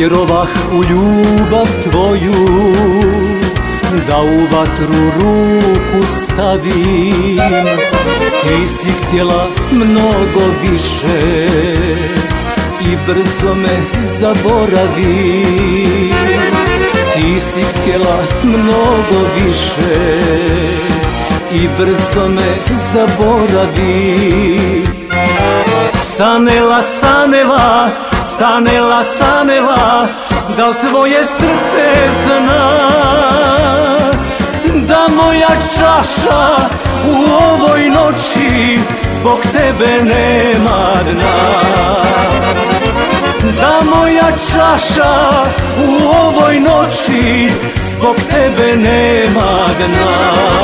Vjerovah u ljubav tvoju Da u vatru ruku stavim. Ti si htjela mnogo više I brzo me zaboravi. Ti si htjela mnogo više I brzo me zaboravi. Sanela, sanela Sanela, sanela, da li tvoje srce zna? Da moja čaša u ovoj noći zbog tebe nema dna. Da moja čaša u ovoj noći zbog tebe nema dna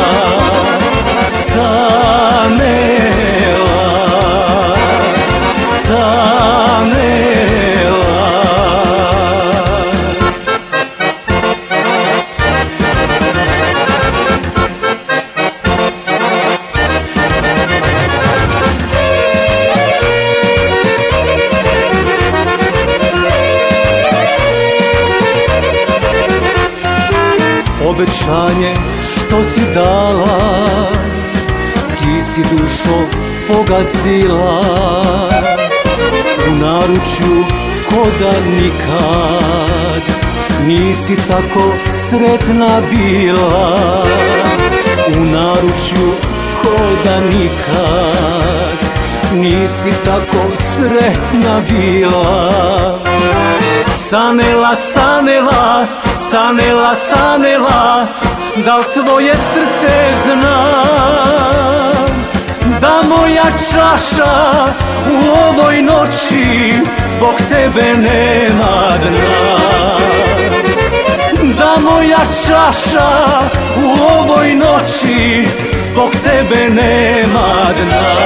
obećanje što si dala Ti si dušo pogazila. U naručju ko da nikad Nisi tako sretna bila. U naručju ko da nikad Nisi tako sretna bila Sanela, sanela, sanela, sanela Da li tvoje srce zna Da moja čaša u ovoj noći Zbog tebe nema dna? Da moja čaša u ovoj noći Zbog tebe nema dna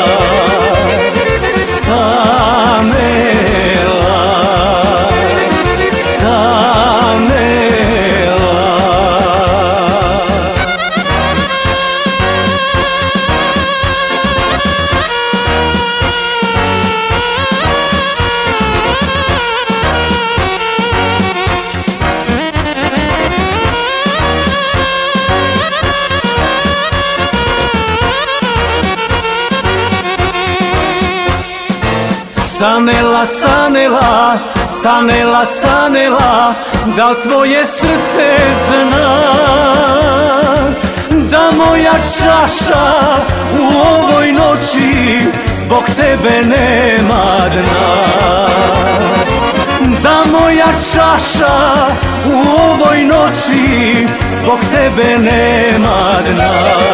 Sanela, sanela, sanela, sanela Da tvoje srce zna. Da moja čaša u ovoj noći Zbog tebe nema dna. Da moja čaša u ovoj noći Zbog tebe nema dna